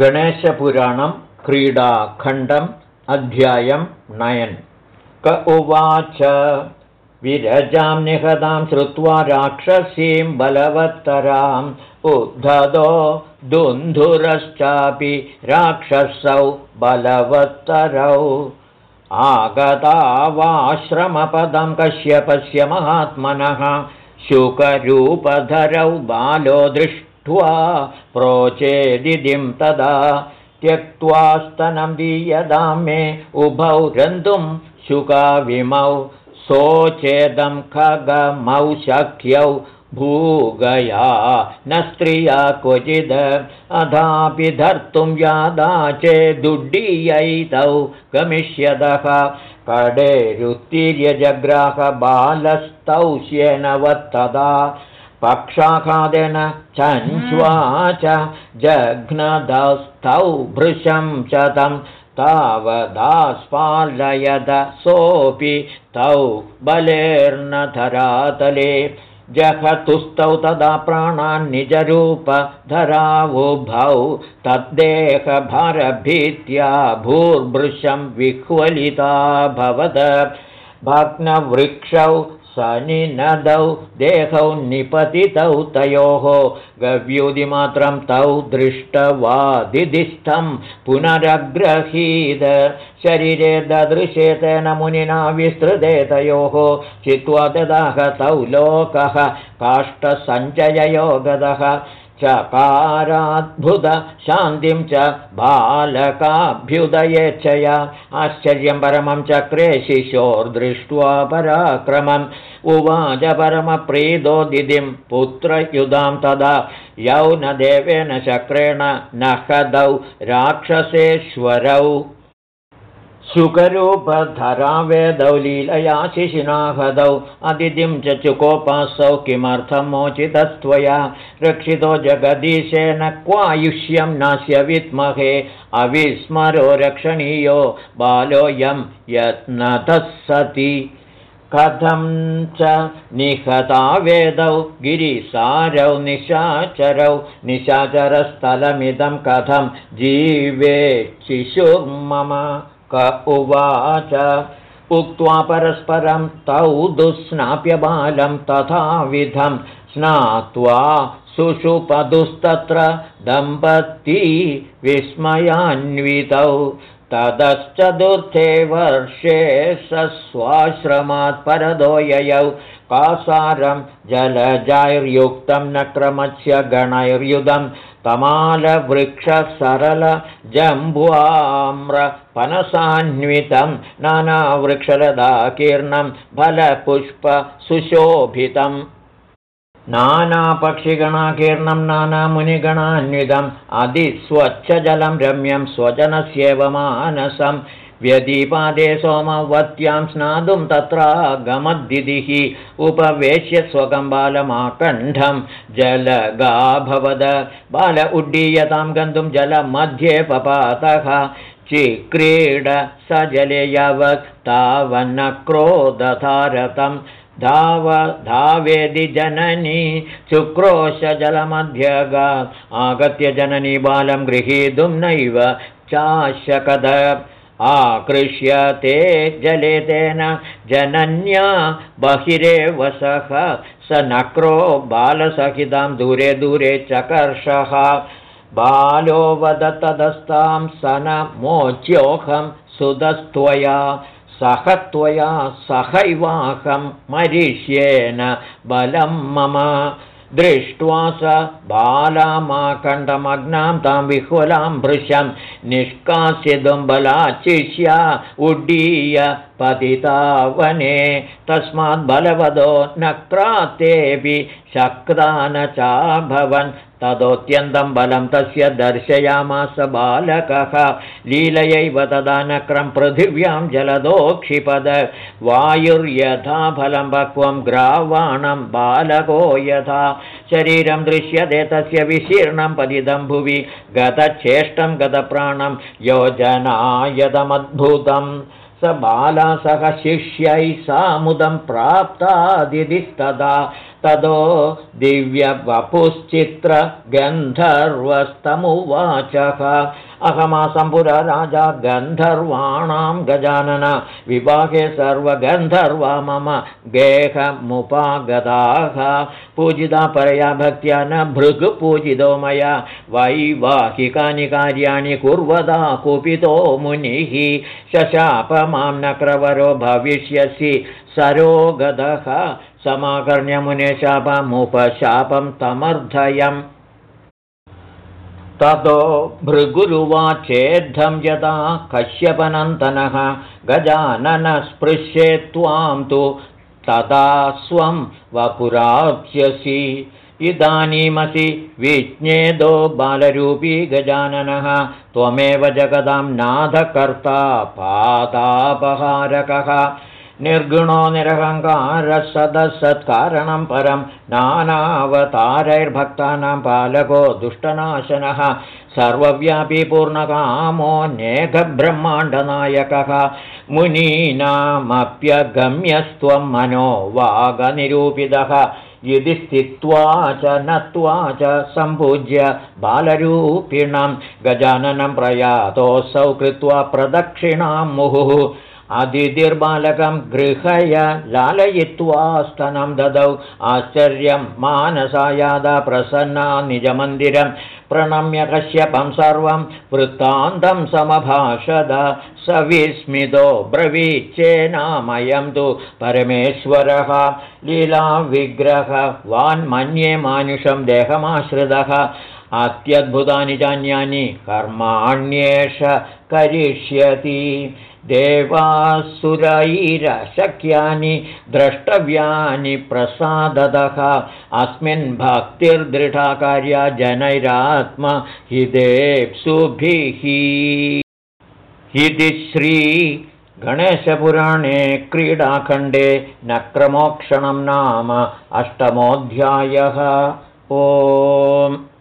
गणेशपुराणं क्रीडाखण्डम् अध्यायं नयन्। क उवाच विरजां निहतां श्रुत्वा राक्षसीं बलवत्तराम् उद्धतो दुन्धुरश्चापि राक्षसौ बलवत्तरौ। आगतावाश्रमपदं कश्यपस्य महात्मनः शुकरूपधरौ बालो दृष्ट प्रोचेदिदिं तदा त्यक्त्वा स्तनं दीयदां मे उभौ रन्तुं शुकाविमौ सोचेदं खगमौ शक्यौ भूगया न स्त्रिया क्वचिद् अधापि धर्तुं यादा चेदुड्डीयैतौ गमिष्यतः कडेरुत्तीर्यजग्राहबालस्तौ श्येनवत्तदा पक्षाखादेन चञ्च्वा च जघ्नदस्थौ भृशं शतं तावदास्पालयद सोऽपि तौ बलेर्न धरातले जहतुस्तौ तदा प्राणान्निजरूपधरावुभौ तद्देहभारभीत्या भूर्भृशं विह्वलिता भवद। भग्नवृक्षौ सनिनदौ देहौ निपतितौ तयोः। गव्यूदिमात्रं तौ दृष्टवादिधिस्थं पुनरग्रहीद। शरीरे ददृशे तेन मुनिना विस्तृते तयोः। चित्वा ददाह तौ लोकः काष्ठसञ्चययो गतः चकाराद्भुतशान्तिं च बालकाभ्युदयेच्छया आश्चर्यं परमं चक्रे शिशोर्दृष्ट्वा पराक्रमम्। उवाच परमप्रीदो दिदिं पुत्रयुधां तदा। यौनदेवेन चक्रेण नखदौ राक्षसेश्वरौ सुकरूपधरावेदौ लीलया शिशिनाहदौ अदितिं चुकोपासौ किमर्थं मोचितस्त्वया? रक्षितो जगदीशेन क्वायुष्यं नास्य विद्महे अविस्मरो रक्षणीयो बालोऽयं यत्नतः सति। कथं च निहतावेदौ गिरिसारौ निशाचरौ निशाचरस्थलमिदं कथं जीवेच्छिशुर्मम क उवाच। उक्त्वा परस्परं तौ दुःस्नाप्य बालं तथाविधं स्नात्वा सुषुपदुस्तत्र दम्पती विस्मयान्वितौ। ततश्चतुर्थे वर्षे स स्वाश्रमात् परदो ययौ। कासारं जलजाैर्युक्तं न क्रमस्य गणैर्युधं तमालवृक्षसरलजम्बुवाम्रपनसान्वितं नानावृक्षलदाकीर्णं फलपुष्पसुशोभितम् नानापक्षिगणाकीर्णं नानामुनिगणान्वितम् अधिस्वच्छजलं रम्यं स्वजनस्येव मानसं व्यदीपादे सोमवत्यां स्नातुं तत्रागमद्दिदिः उपवेश्य स्वकं बालमाकण्ठं जलगाभवद। बाल उड्डीयतां गन्तुं जलमध्ये पपातः। चिक्रीड स जले यावत् तावन्नक्रोदधारतम् धाव धावेदि जननी शुक्रोशजलमध्यगा। आगत्य जननी बालं गृहीतुं नैव चाशकद आकृष्यते जले तेन जनन्या बहिरेव सः स नक्रो बालसहितां दूरे दूरे चकर्षः। बालो वदतदस्तां स न मोच्योऽहं सुदस्त्वया। सह त्वया सहैवाहं मरिष्येन बलं मम दृष्ट्वा स बालामाकण्ठमग्नां तां विह्वलां भृशं निष्कास्यदुम्बलाचिष्या उड्डीय पतिता वने तस्मात् बलवदो नक्रातेऽपि शक्ता न चाभवन् तदोऽत्यन्तं बलं तस्य दर्शयामास बालकः। लीलयैव तदा नक्रं पृथिव्यां जलदो क्षिपद वायुर्यथा फलं पक्वं ग्रावाणं बालको यथा। शरीरं दृश्यते तस्य विशीर्णं पतितं भुवि। गतचेष्टं गतप्राणं योजनायदमद्भुतं स बाला सह शिष्यैः सामुदं प्राप्तादिदिस्तदा तदो दिव्यवपुश्चित्रगन्धर्वस्तमुवाचः अहमासम्पुरा राजा गन्धर्वाणां गजानन। विवाहे सर्वगन्धर्वा मम गेहमुपागताः। पूजिता परया भक्त्या न भृगुपूजितो मया। वैवाहिकानि कार्याणि कुर्वदा कुपितो मुनिः। शशाप मां नक्रवरो भविष्यसि सरोगदः समाकर्ण्यमुनिशापमुपशापं तमर्धयम् ततो भृगुरुवाचेद्धं यदा कश्यपनन्तनः गजाननस्पृश्ये त्वां तु तदा स्वं वपुराप्स्यसि। इदानीमसि विज्ञेदो बालरूपी गजाननः त्वमेव जगदां नाथकर्ता पादापहारकः निर्गुणो निरहङ्कारसदसत्कारणं परं नानावतारैर्भक्तानां पालको दुष्टनाशनः सर्वव्यापी पूर्णकामोऽनेकब्रह्माण्डनायकः मुनीनामप्यगम्यस्त्वं मनो वागनिरूपितः यदि स्थित्वा च नत्वा च सम्पूज्य बालरूपिणं गजाननं प्रयातोऽसौ कृत्वा प्रदक्षिणां मुहुः अदितिर्बालकं गृहय लालयित्वा स्तनं ददौ। आश्चर्यं मानसायादा प्रसन्ना निजमन्दिरं। प्रणम्य कश्यपं सर्वं वृत्तान्तं समभाषद। स विस्मितो ब्रवीच्चेनामयं तु परमेश्वरः। लीलाविग्रहवान्मन्ये मानुषं देहमाश्रितः अत्यद्भुतानि चान्यानि कर्माण्येष करिष्यति। देवासुरैरशक्यानि द्रष्टव्यानि प्रसादतः। अस्मिन् भक्तिर्दृढा कार्या जनैरात्म हिदेप्सुभिः इति श्रीगणेशपुराणे क्रीडाखण्डे नक्रमोक्षणं नाम अष्टमोऽध्यायः। ओम्